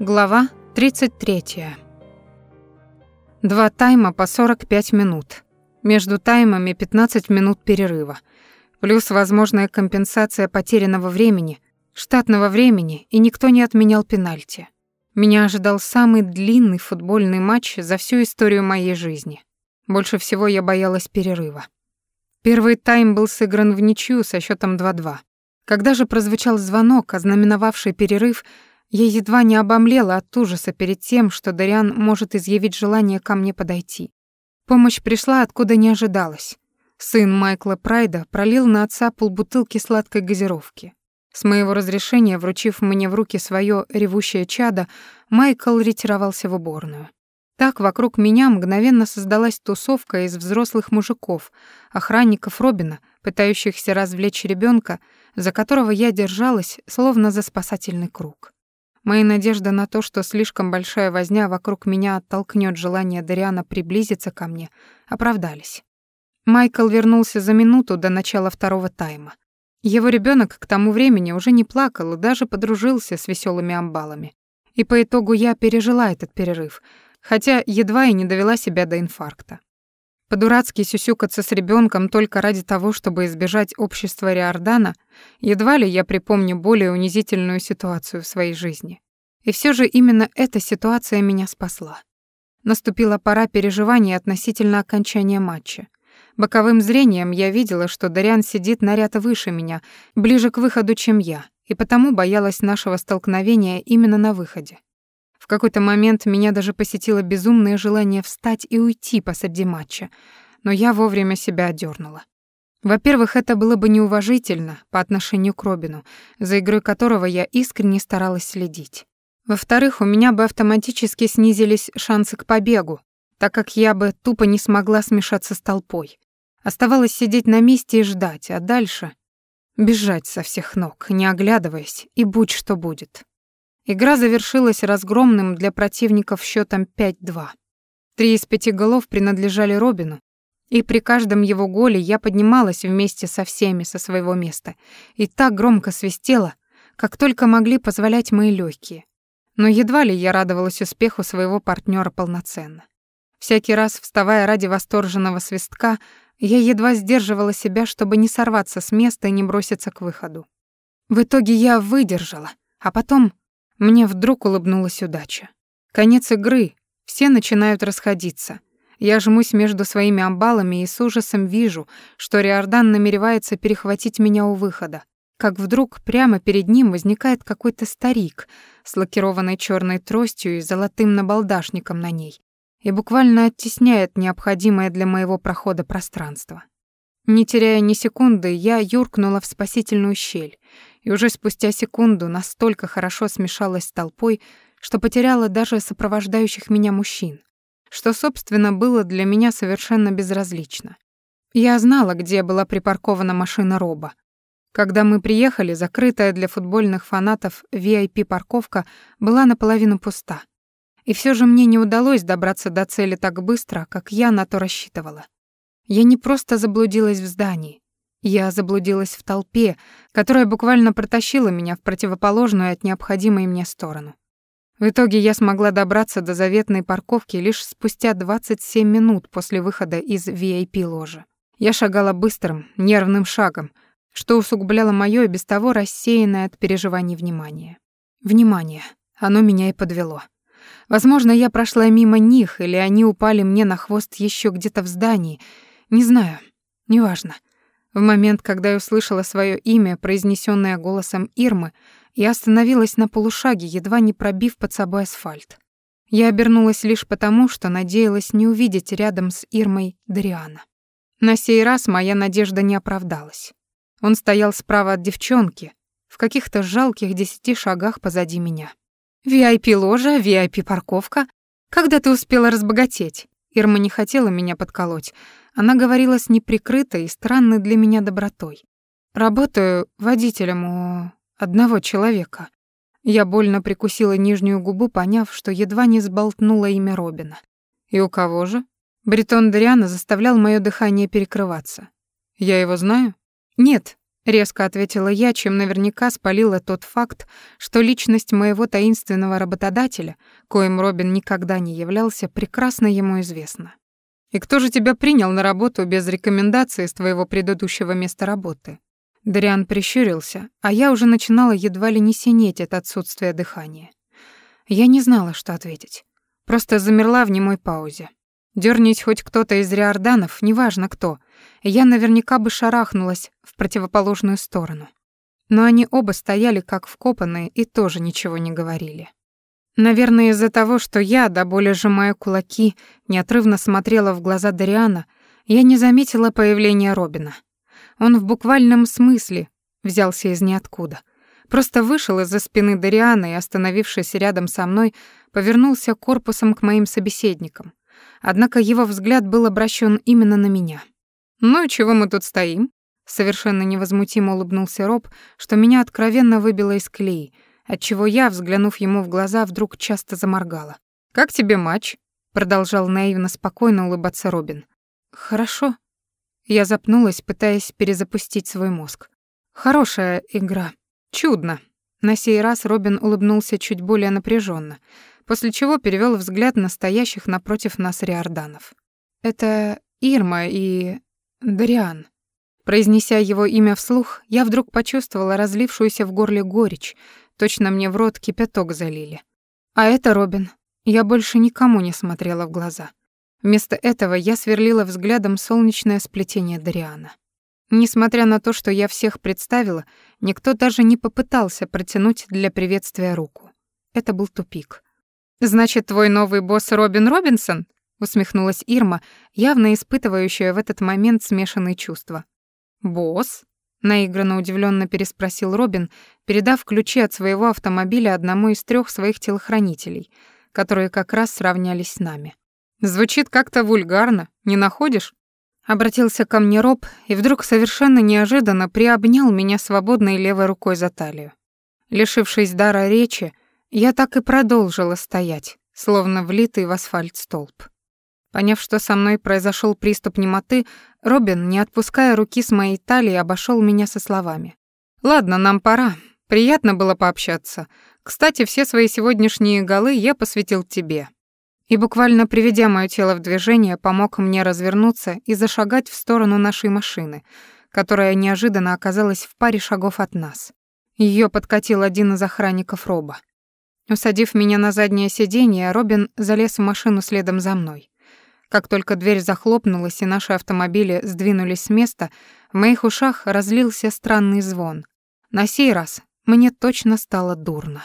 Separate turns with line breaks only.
Глава 33. Два тайма по 45 минут. Между таймами 15 минут перерыва. Плюс возможная компенсация потерянного времени, штатного времени, и никто не отменял пенальти. Меня ожидал самый длинный футбольный матч за всю историю моей жизни. Больше всего я боялась перерыва. Первый тайм был сыгран в ничью со счетом 2-2. Когда же прозвучал звонок, ознаменовавший перерыв, я едва не обомлела от ужаса перед тем, что Дариан может изъявить желание ко мне подойти. Помощь пришла, откуда не ожидалось. Сын Майкла Прайда пролил на отца полбутылки сладкой газировки. С моего разрешения, вручив мне в руки свое ревущее чадо, Майкл ретировался в уборную. Так вокруг меня мгновенно создалась тусовка из взрослых мужиков, охранников Робина, пытающихся развлечь ребенка, за которого я держалась, словно за спасательный круг. Мои надежды на то, что слишком большая возня вокруг меня оттолкнет желание Дариана приблизиться ко мне, оправдались. Майкл вернулся за минуту до начала второго тайма. Его ребенок к тому времени уже не плакал и даже подружился с веселыми амбалами. И по итогу я пережила этот перерыв, хотя едва и не довела себя до инфаркта. По-дурацки сюсюкаться с ребенком только ради того, чтобы избежать общества Риордана, едва ли я припомню более унизительную ситуацию в своей жизни. И все же именно эта ситуация меня спасла. Наступила пора переживаний относительно окончания матча. Боковым зрением я видела, что Дариан сидит на ряд выше меня, ближе к выходу, чем я, и потому боялась нашего столкновения именно на выходе. Какой-то момент меня даже посетило безумное желание встать и уйти посреди матча, но я вовремя себя одернула. Во-первых, это было бы неуважительно по отношению к Робину, за игрой которого я искренне старалась следить. Во-вторых, у меня бы автоматически снизились шансы к побегу, так как я бы тупо не смогла смешаться с толпой. Оставалось сидеть на месте и ждать, а дальше бежать со всех ног, не оглядываясь, и будь что будет. Игра завершилась разгромным для противников счетом 5-2. Три из пяти голов принадлежали Робину, и при каждом его голе я поднималась вместе со всеми со своего места и так громко свистела, как только могли позволять мои легкие. Но едва ли я радовалась успеху своего партнера полноценно. Всякий раз, вставая ради восторженного свистка, я едва сдерживала себя, чтобы не сорваться с места и не броситься к выходу. В итоге я выдержала, а потом мне вдруг улыбнулась удача. Конец игры, все начинают расходиться. Я жмусь между своими амбалами и с ужасом вижу, что Риордан намеревается перехватить меня у выхода. Как вдруг прямо перед ним возникает какой-то старик с лакированной черной тростью и золотым набалдашником на ней и буквально оттесняет необходимое для моего прохода пространство. Не теряя ни секунды, я юркнула в спасительную щель и уже спустя секунду настолько хорошо смешалась с толпой, что потеряла даже сопровождающих меня мужчин, что, собственно, было для меня совершенно безразлично. Я знала, где была припаркована машина Роба. Когда мы приехали, закрытая для футбольных фанатов VIP-парковка была наполовину пуста. И все же мне не удалось добраться до цели так быстро, как я на то рассчитывала. Я не просто заблудилась в здании. Я заблудилась в толпе, которая буквально протащила меня в противоположную от необходимой мне сторону. В итоге я смогла добраться до заветной парковки лишь спустя 27 минут после выхода из VIP-ложи. Я шагала быстрым, нервным шагом, что усугубляло моё и без того рассеянное от переживаний внимание. Внимание. Оно меня и подвело. Возможно, я прошла мимо них, или они упали мне на хвост еще где-то в здании. Не знаю. Неважно. В момент, когда я услышала свое имя, произнесенное голосом Ирмы, я остановилась на полушаге, едва не пробив под собой асфальт. Я обернулась лишь потому, что надеялась не увидеть рядом с Ирмой Дариана. На сей раз моя надежда не оправдалась. Он стоял справа от девчонки, в каких-то жалких десяти шагах позади меня. «VIP-ложа, VIP-парковка. Когда ты успела разбогатеть?» Ирма не хотела меня подколоть, она говорила с неприкрытой и странной для меня добротой. «Работаю водителем у одного человека». Я больно прикусила нижнюю губу, поняв, что едва не сболтнула имя Робина. «И у кого же?» Бритон Дриана заставлял моё дыхание перекрываться. «Я его знаю?» «Нет, резко ответила я, чем наверняка спалила тот факт, что личность моего таинственного работодателя, коим Робин никогда не являлся, прекрасно ему известна. «И кто же тебя принял на работу без рекомендации с твоего предыдущего места работы?» Дариан прищурился, а я уже начинала едва ли не синеть от отсутствия дыхания. Я не знала, что ответить. Просто замерла в немой паузе. Дёрнись хоть кто-то из риорданов, неважно кто, я наверняка бы шарахнулась в противоположную сторону. Но они оба стояли как вкопанные и тоже ничего не говорили. Наверное, из-за того, что я, до боли сжимая кулаки, неотрывно смотрела в глаза Дариана, я не заметила появления Робина. Он в буквальном смысле взялся из ниоткуда. Просто вышел из-за спины Дариана и, остановившись рядом со мной, повернулся корпусом к моим собеседникам. Однако его взгляд был обращен именно на меня. «Ну чего мы тут стоим?» Совершенно невозмутимо улыбнулся Роб, что меня откровенно выбило из колеи, отчего я, взглянув ему в глаза, вдруг часто заморгала. «Как тебе матч?» Продолжал наивно спокойно улыбаться Робин. «Хорошо». Я запнулась, пытаясь перезапустить свой мозг. «Хорошая игра. Чудно». На сей раз Робин улыбнулся чуть более напряженно, после чего перевел взгляд на стоящих напротив нас риорданов. «Это Ирма и... Дариан». Произнеся его имя вслух, я вдруг почувствовала разлившуюся в горле горечь, точно мне в рот кипяток залили. А это Робин. Я больше никому не смотрела в глаза. Вместо этого я сверлила взглядом солнечное сплетение Дариана. Несмотря на то, что я всех представила, никто даже не попытался протянуть для приветствия руку. Это был тупик. «Значит, твой новый босс Робин Робинсон?» — усмехнулась Ирма, явно испытывающая в этот момент смешанные чувства. «Босс?» — наигранно удивленно переспросил Робин, передав ключи от своего автомобиля одному из трех своих телохранителей, которые как раз сравнялись с нами. «Звучит как-то вульгарно, не находишь?» Обратился ко мне Роб и вдруг совершенно неожиданно приобнял меня свободной левой рукой за талию. Лишившись дара речи, я так и продолжила стоять, словно влитый в асфальт столб. Поняв, что со мной произошел приступ немоты, Робин, не отпуская руки с моей талии, обошел меня со словами. «Ладно, нам пора. Приятно было пообщаться. Кстати, все свои сегодняшние голы я посвятил тебе». И буквально приведя моё тело в движение, помог мне развернуться и зашагать в сторону нашей машины, которая неожиданно оказалась в паре шагов от нас. Её подкатил один из охранников Роба. Усадив меня на заднее сиденье, Робин залез в машину следом за мной. Как только дверь захлопнулась и наши автомобили сдвинулись с места, в моих ушах разлился странный звон. На сей раз мне точно стало дурно.